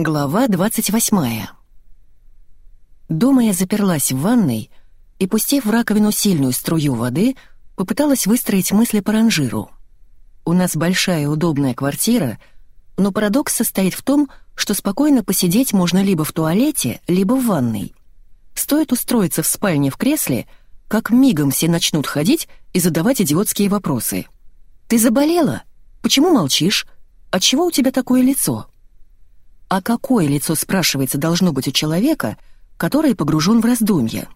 Глава 28. Дома я заперлась в ванной и, пустив в раковину сильную струю воды, попыталась выстроить мысли по ранжиру. У нас большая удобная квартира, но парадокс состоит в том, что спокойно посидеть можно либо в туалете, либо в ванной. Стоит устроиться в спальне в кресле, как мигом все начнут ходить и задавать идиотские вопросы. «Ты заболела? Почему молчишь? Отчего у тебя такое лицо?» А какое лицо, спрашивается, должно быть у человека, который погружен в раздумья?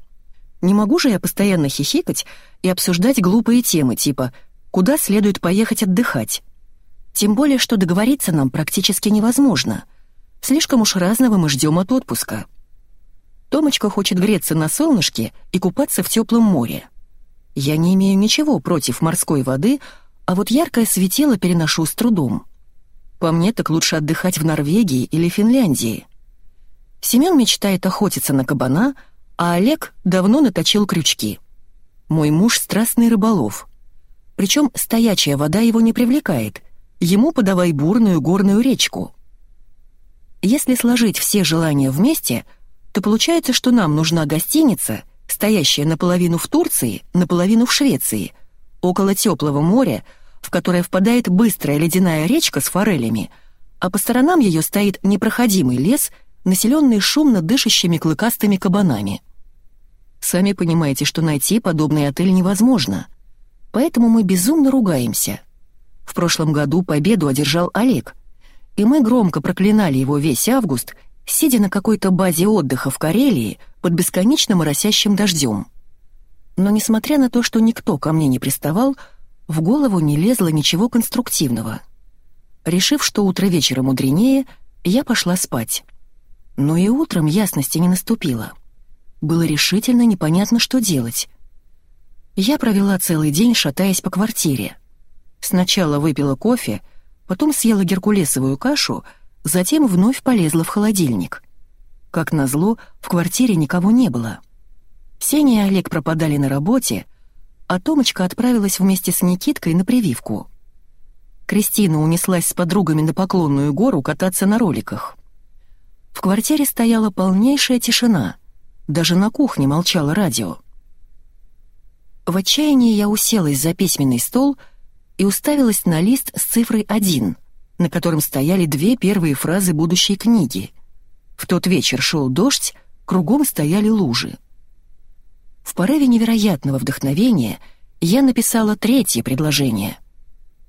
Не могу же я постоянно хихикать и обсуждать глупые темы типа «Куда следует поехать отдыхать?» Тем более, что договориться нам практически невозможно. Слишком уж разного мы ждем от отпуска. Томочка хочет греться на солнышке и купаться в теплом море. Я не имею ничего против морской воды, а вот яркое светило переношу с трудом. По мне, так лучше отдыхать в Норвегии или Финляндии. Семен мечтает охотиться на кабана, а Олег давно наточил крючки. Мой муж — страстный рыболов. Причем стоячая вода его не привлекает, ему подавай бурную горную речку. Если сложить все желания вместе, то получается, что нам нужна гостиница, стоящая наполовину в Турции, наполовину в Швеции, около теплого моря — в которое впадает быстрая ледяная речка с форелями, а по сторонам ее стоит непроходимый лес, населенный шумно дышащими клыкастыми кабанами. Сами понимаете, что найти подобный отель невозможно, поэтому мы безумно ругаемся. В прошлом году победу одержал Олег, и мы громко проклинали его весь август, сидя на какой-то базе отдыха в Карелии под бесконечно моросящим дождем. Но несмотря на то, что никто ко мне не приставал, в голову не лезло ничего конструктивного. Решив, что утро вечера мудренее, я пошла спать. Но и утром ясности не наступило. Было решительно непонятно, что делать. Я провела целый день, шатаясь по квартире. Сначала выпила кофе, потом съела геркулесовую кашу, затем вновь полезла в холодильник. Как назло, в квартире никого не было. Сеня и Олег пропадали на работе, а Томочка отправилась вместе с Никиткой на прививку. Кристина унеслась с подругами на Поклонную гору кататься на роликах. В квартире стояла полнейшая тишина, даже на кухне молчало радио. В отчаянии я уселась за письменный стол и уставилась на лист с цифрой 1, на котором стояли две первые фразы будущей книги. В тот вечер шел дождь, кругом стояли лужи. В порыве невероятного вдохновения я написала третье предложение.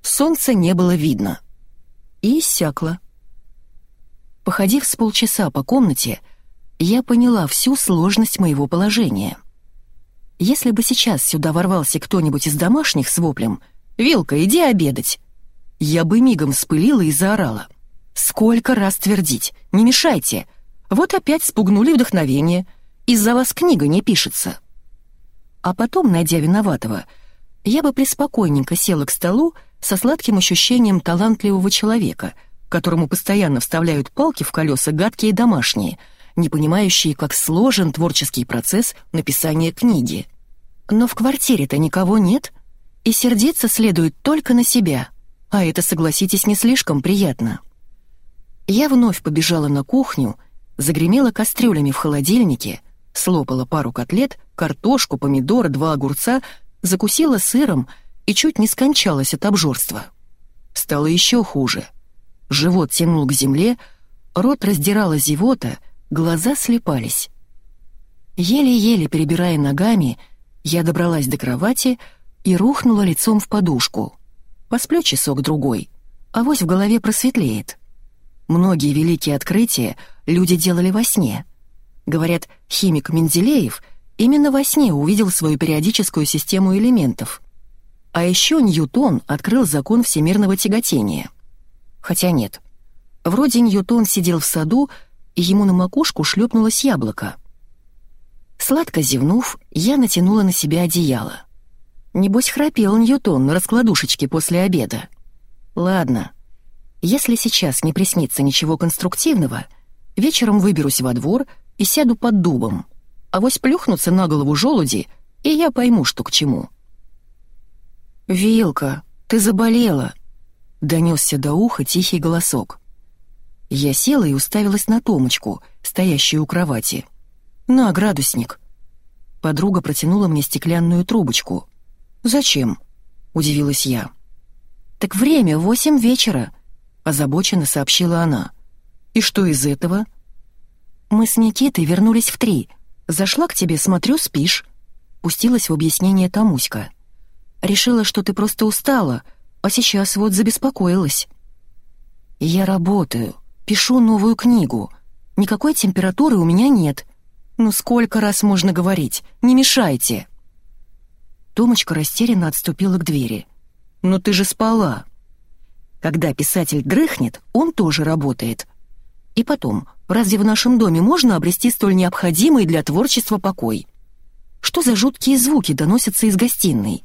Солнца не было видно. И иссякло. Походив с полчаса по комнате, я поняла всю сложность моего положения. Если бы сейчас сюда ворвался кто-нибудь из домашних с воплем «Вилка, иди обедать!», я бы мигом спылила и заорала. «Сколько раз твердить? Не мешайте! Вот опять спугнули вдохновение. Из-за вас книга не пишется». А потом, найдя виноватого, я бы преспокойненько села к столу со сладким ощущением талантливого человека, которому постоянно вставляют палки в колеса гадкие домашние, не понимающие, как сложен творческий процесс написания книги. Но в квартире-то никого нет, и сердиться следует только на себя, а это, согласитесь, не слишком приятно. Я вновь побежала на кухню, загремела кастрюлями в холодильнике, слопала пару котлет, картошку, помидоры, два огурца, закусила сыром и чуть не скончалась от обжорства. Стало еще хуже. Живот тянул к земле, рот раздирала зевота, глаза слепались. Еле-еле перебирая ногами, я добралась до кровати и рухнула лицом в подушку. Посплю часок-другой, а вось в голове просветлеет. Многие великие открытия люди делали во сне — Говорят, химик Менделеев именно во сне увидел свою периодическую систему элементов. А еще Ньютон открыл закон всемирного тяготения. Хотя нет. Вроде Ньютон сидел в саду, и ему на макушку шлепнулось яблоко. Сладко зевнув, я натянула на себя одеяло. Небось, храпел Ньютон на раскладушечке после обеда. Ладно, если сейчас не приснится ничего конструктивного, вечером выберусь во двор — и сяду под дубом. а Авось плюхнутся на голову желуди, и я пойму, что к чему. «Вилка, ты заболела!» — донесся до уха тихий голосок. Я села и уставилась на Томочку, стоящую у кровати. «На, градусник». Подруга протянула мне стеклянную трубочку. «Зачем?» — удивилась я. «Так время восемь вечера», — озабоченно сообщила она. «И что из этого?» «Мы с Никитой вернулись в три. Зашла к тебе, смотрю, спишь». Пустилась в объяснение Тамуська. «Решила, что ты просто устала, а сейчас вот забеспокоилась». «Я работаю, пишу новую книгу. Никакой температуры у меня нет. Ну сколько раз можно говорить? Не мешайте!» Томочка растерянно отступила к двери. «Но ты же спала!» Когда писатель дрыхнет, он тоже работает. И потом, разве в нашем доме можно обрести столь необходимый для творчества покой? Что за жуткие звуки доносятся из гостиной?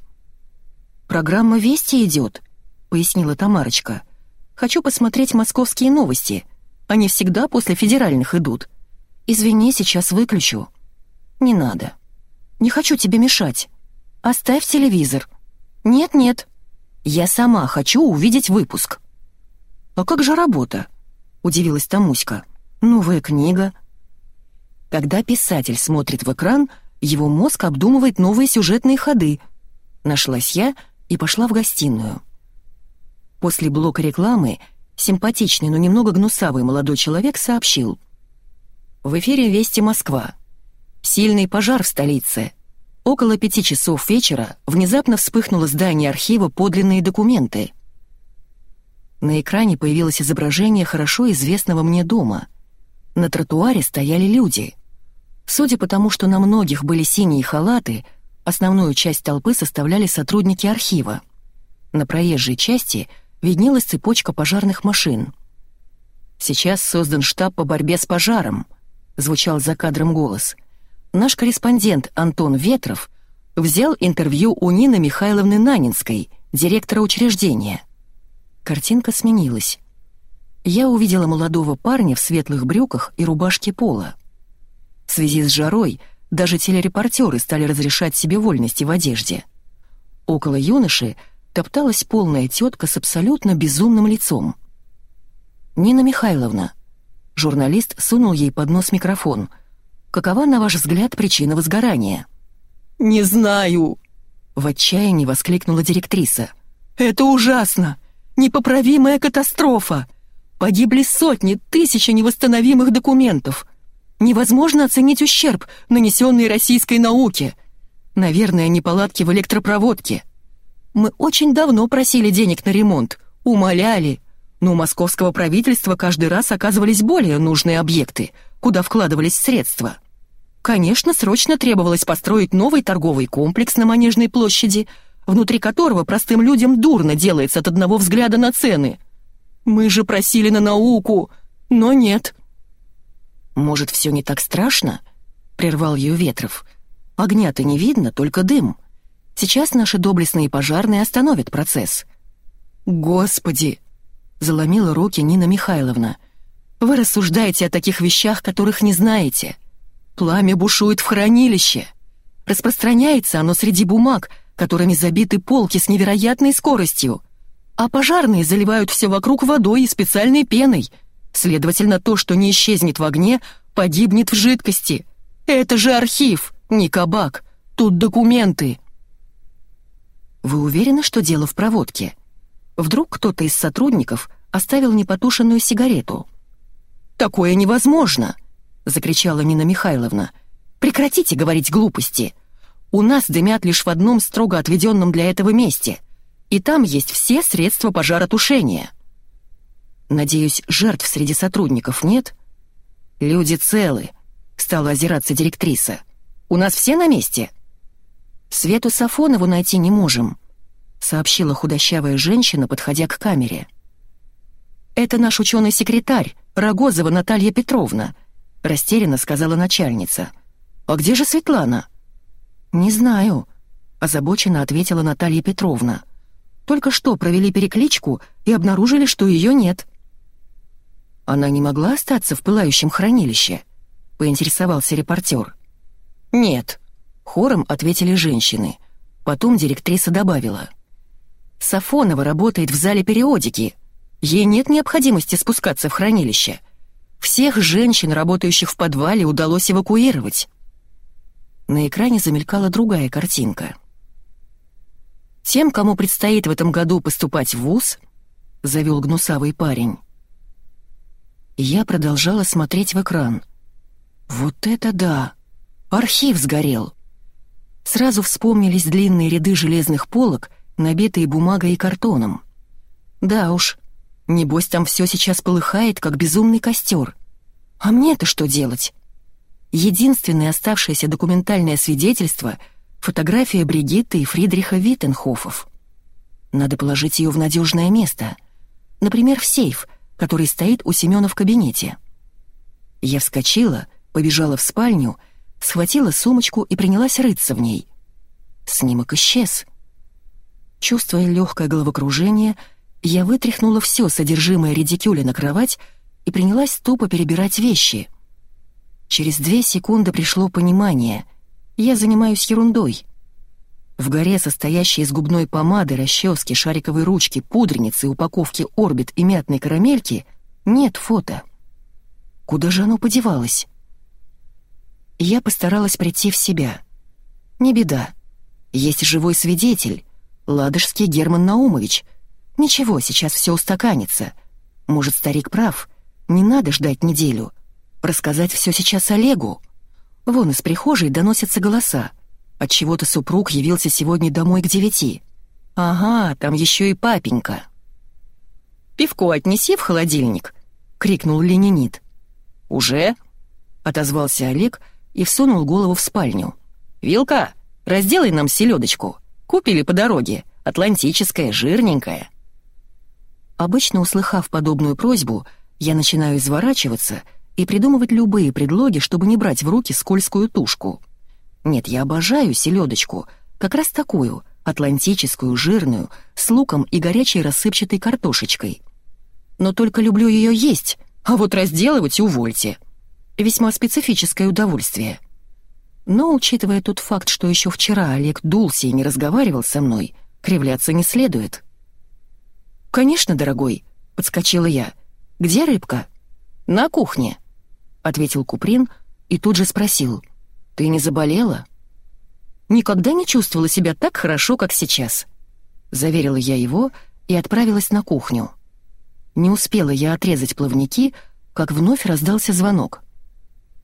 «Программа «Вести» идет», — пояснила Тамарочка. «Хочу посмотреть московские новости. Они всегда после федеральных идут. Извини, сейчас выключу». «Не надо. Не хочу тебе мешать. Оставь телевизор». «Нет-нет. Я сама хочу увидеть выпуск». «А как же работа?» — удивилась Тамуська. «Новая книга». Когда писатель смотрит в экран, его мозг обдумывает новые сюжетные ходы. Нашлась я и пошла в гостиную. После блока рекламы симпатичный, но немного гнусавый молодой человек сообщил. В эфире «Вести Москва». Сильный пожар в столице. Около пяти часов вечера внезапно вспыхнуло здание архива подлинные документы — на экране появилось изображение хорошо известного мне дома. На тротуаре стояли люди. Судя по тому, что на многих были синие халаты, основную часть толпы составляли сотрудники архива. На проезжей части виднелась цепочка пожарных машин. «Сейчас создан штаб по борьбе с пожаром», — звучал за кадром голос. «Наш корреспондент Антон Ветров взял интервью у Нины Михайловны Нанинской, директора учреждения. Картинка сменилась. Я увидела молодого парня в светлых брюках и рубашке пола. В связи с жарой даже телерепортеры стали разрешать себе вольности в одежде. Около юноши топталась полная тетка с абсолютно безумным лицом. «Нина Михайловна», журналист сунул ей под нос микрофон. «Какова, на ваш взгляд, причина возгорания?» «Не знаю!» — в отчаянии воскликнула директриса. «Это ужасно! Непоправимая катастрофа. Погибли сотни, тысячи невосстановимых документов. Невозможно оценить ущерб, нанесенный российской науке. Наверное, неполадки в электропроводке. Мы очень давно просили денег на ремонт, умоляли, но у московского правительства каждый раз оказывались более нужные объекты, куда вкладывались средства. Конечно, срочно требовалось построить новый торговый комплекс на Манежной площади – внутри которого простым людям дурно делается от одного взгляда на цены. Мы же просили на науку, но нет. «Может, все не так страшно?» — прервал ее Ветров. «Огня-то не видно, только дым. Сейчас наши доблестные пожарные остановят процесс». «Господи!» — заломила руки Нина Михайловна. «Вы рассуждаете о таких вещах, которых не знаете. Пламя бушует в хранилище. Распространяется оно среди бумаг, которыми забиты полки с невероятной скоростью, а пожарные заливают все вокруг водой и специальной пеной. Следовательно, то, что не исчезнет в огне, погибнет в жидкости. Это же архив, не кабак. Тут документы. Вы уверены, что дело в проводке? Вдруг кто-то из сотрудников оставил непотушенную сигарету? «Такое невозможно!» — закричала Нина Михайловна. «Прекратите говорить глупости!» У нас дымят лишь в одном строго отведенном для этого месте, и там есть все средства пожаротушения. Надеюсь, жертв среди сотрудников нет? Люди целы, стала озираться директриса. У нас все на месте? Свету Сафонову найти не можем, сообщила худощавая женщина, подходя к камере. Это наш ученый-секретарь, Рогозова Наталья Петровна, растерянно сказала начальница. А где же Светлана? «Не знаю», — озабоченно ответила Наталья Петровна. «Только что провели перекличку и обнаружили, что ее нет». «Она не могла остаться в пылающем хранилище?» — поинтересовался репортер. «Нет», — хором ответили женщины. Потом директриса добавила. «Сафонова работает в зале периодики. Ей нет необходимости спускаться в хранилище. Всех женщин, работающих в подвале, удалось эвакуировать. На экране замелькала другая картинка. «Тем, кому предстоит в этом году поступать в ВУЗ», — завел гнусавый парень. Я продолжала смотреть в экран. «Вот это да! Архив сгорел!» Сразу вспомнились длинные ряды железных полок, набитые бумагой и картоном. Да уж, небось там все сейчас полыхает, как безумный костер. А мне-то что делать? Единственное оставшееся документальное свидетельство — фотография Бригитты и Фридриха Виттенхофов. Надо положить ее в надежное место. Например, в сейф, который стоит у Семена в кабинете. Я вскочила, побежала в спальню, схватила сумочку и принялась рыться в ней. Снимок исчез. Чувствуя легкое головокружение, я вытряхнула все содержимое редикюля на кровать и принялась тупо перебирать вещи — Через две секунды пришло понимание. Я занимаюсь ерундой. В горе, состоящей из губной помады, расчески, шариковой ручки, пудреницы, упаковки орбит и мятной карамельки, нет фото. Куда же оно подевалось? Я постаралась прийти в себя. Не беда. Есть живой свидетель. Ладожский Герман Наумович. Ничего, сейчас все устаканится. Может, старик прав. Не надо ждать неделю. Рассказать все сейчас Олегу? Вон из прихожей доносятся голоса. Отчего-то супруг явился сегодня домой к девяти. Ага, там еще и папенька. «Пивко отнеси в холодильник», — крикнул ленинит. «Уже?» — отозвался Олег и всунул голову в спальню. «Вилка, разделай нам селедочку. Купили по дороге. Атлантическая, жирненькая». Обычно, услыхав подобную просьбу, я начинаю изворачиваться — и придумывать любые предлоги, чтобы не брать в руки скользкую тушку. Нет, я обожаю селедочку, как раз такую, атлантическую, жирную, с луком и горячей рассыпчатой картошечкой. Но только люблю ее есть, а вот разделывать увольте. Весьма специфическое удовольствие. Но, учитывая тот факт, что еще вчера Олег дулся и не разговаривал со мной, кривляться не следует. «Конечно, дорогой», — подскочила я. «Где рыбка?» «На кухне», — ответил Куприн и тут же спросил. «Ты не заболела?» «Никогда не чувствовала себя так хорошо, как сейчас», — заверила я его и отправилась на кухню. Не успела я отрезать плавники, как вновь раздался звонок.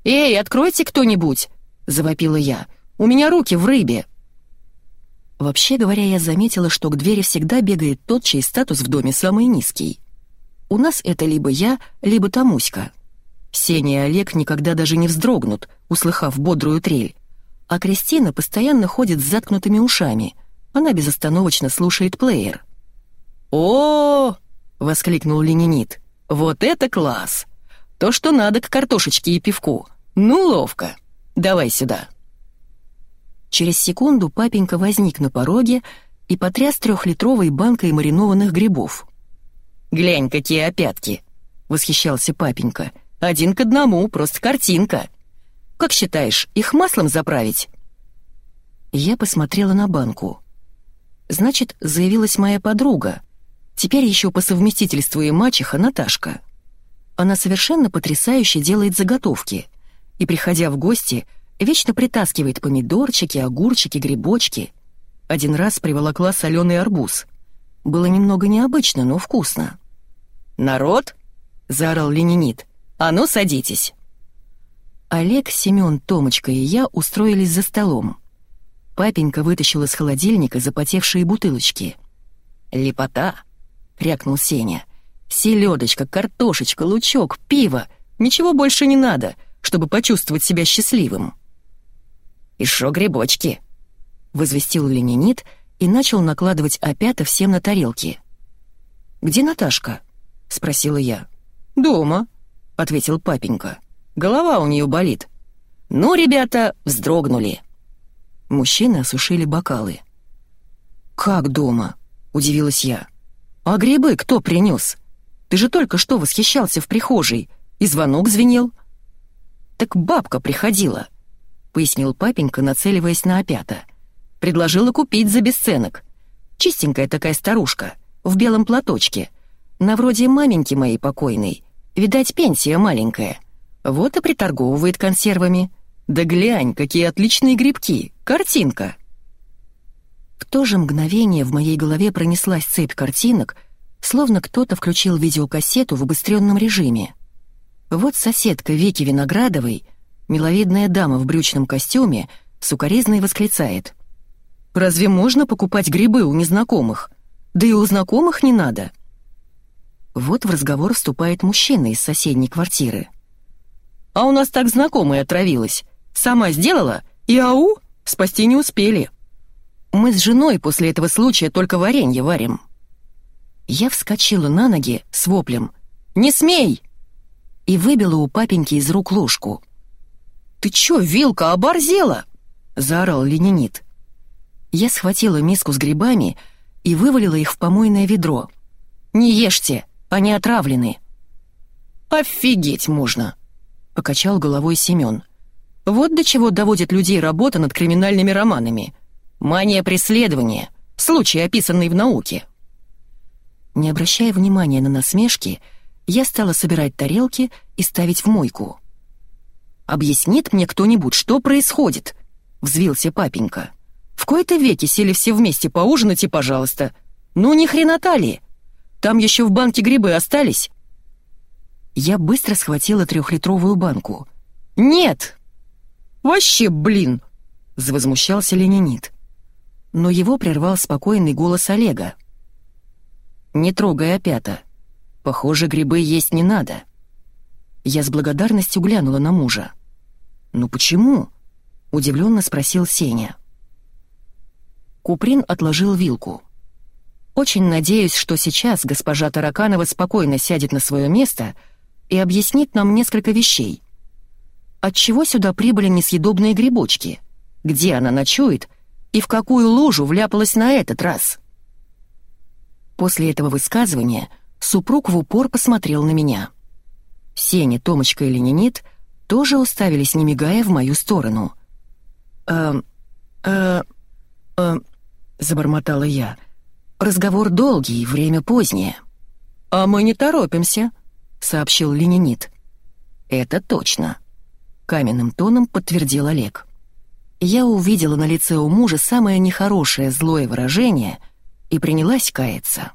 «Эй, откройте кто-нибудь!» — завопила я. «У меня руки в рыбе!» Вообще говоря, я заметила, что к двери всегда бегает тот, чей статус в доме самый низкий. У нас это либо я, либо Тамуська. Сеня и Олег никогда даже не вздрогнут, услыхав бодрую трель. А Кристина постоянно ходит с заткнутыми ушами. Она безостановочно слушает плеер. о, воскликнул ленинит. «Вот это класс! То, что надо к картошечке и пивку. Ну, ловко. Давай сюда». Через секунду папенька возник на пороге и потряс трехлитровой банкой маринованных грибов. «Глянь, какие опятки!» — восхищался папенька — один к одному, просто картинка. Как считаешь, их маслом заправить?» Я посмотрела на банку. Значит, заявилась моя подруга. Теперь еще по совместительству и мачеха Наташка. Она совершенно потрясающе делает заготовки. И, приходя в гости, вечно притаскивает помидорчики, огурчики, грибочки. Один раз приволокла соленый арбуз. Было немного необычно, но вкусно. «Народ!» — заорал ленинит. «А ну, садитесь!» Олег, Семен, Томочка и я устроились за столом. Папенька вытащил из холодильника запотевшие бутылочки. «Лепота!» — крякнул Сеня. «Селедочка, картошечка, лучок, пиво. Ничего больше не надо, чтобы почувствовать себя счастливым». «И шо грибочки?» — возвестил ленинит и начал накладывать опята всем на тарелки. «Где Наташка?» — спросила я. «Дома», — ответил папенька. «Голова у нее болит». «Ну, ребята, вздрогнули». Мужчины осушили бокалы. «Как дома?» — удивилась я. «А грибы кто принес? Ты же только что восхищался в прихожей, и звонок звенел». «Так бабка приходила», — пояснил папенька, нацеливаясь на опята. «Предложила купить за бесценок. Чистенькая такая старушка, в белом платочке. На вроде маменьки моей покойной. Видать, пенсия маленькая. Вот и приторговывает консервами. Да глянь, какие отличные грибки. Картинка. В то же мгновение в моей голове пронеслась цепь картинок, словно кто-то включил видеокассету в обыстренном режиме. Вот соседка Вики Виноградовой, миловидная дама в брючном костюме, сукоризной восклицает. «Разве можно покупать грибы у незнакомых? Да и у знакомых не надо». Вот в разговор вступает мужчина из соседней квартиры. «А у нас так знакомая отравилась. Сама сделала, и ау, спасти не успели. Мы с женой после этого случая только варенье варим». Я вскочила на ноги с воплем «Не смей!» и выбила у папеньки из рук ложку. «Ты чё, вилка, оборзела?» — заорал ленинит. Я схватила миску с грибами и вывалила их в помойное ведро. «Не ешьте!» Они отравлены». «Офигеть можно!» — покачал головой Семён. «Вот до чего доводит людей работа над криминальными романами. Мания преследования, случай, описанный в науке». Не обращая внимания на насмешки, я стала собирать тарелки и ставить в мойку. «Объяснит мне кто-нибудь, что происходит?» — взвился папенька. «В кои-то веки сели все вместе поужинать и, пожалуйста. Ну, ни хрена ли? Там еще в банке грибы остались?» Я быстро схватила трехлитровую банку. «Нет!» «Вообще, блин!» — завозмущался ленинит. Но его прервал спокойный голос Олега. «Не трогай опята. Похоже, грибы есть не надо». Я с благодарностью глянула на мужа. «Ну почему?» — удивленно спросил Сеня. Куприн отложил вилку. Очень надеюсь, что сейчас госпожа Тараканова спокойно сядет на свое место и объяснит нам несколько вещей. Отчего сюда прибыли несъедобные грибочки? Где она ночует? И в какую лужу вляпалась на этот раз? После этого высказывания супруг в упор посмотрел на меня. Сеня, Томочка и Ленинит тоже уставились, не мигая, в мою сторону. «Э, э, э, забормотала я. Разговор долгий, время позднее». «А мы не торопимся», — сообщил ленинит. «Это точно», — каменным тоном подтвердил Олег. Я увидела на лице у мужа самое нехорошее злое выражение и принялась каяться.